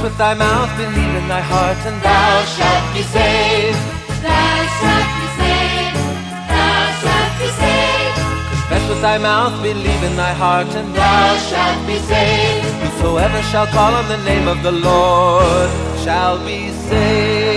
ہار چند پتا میں بلی بنائے ہار چند سوہ شا کالا میں نہیں بدلو شامی سے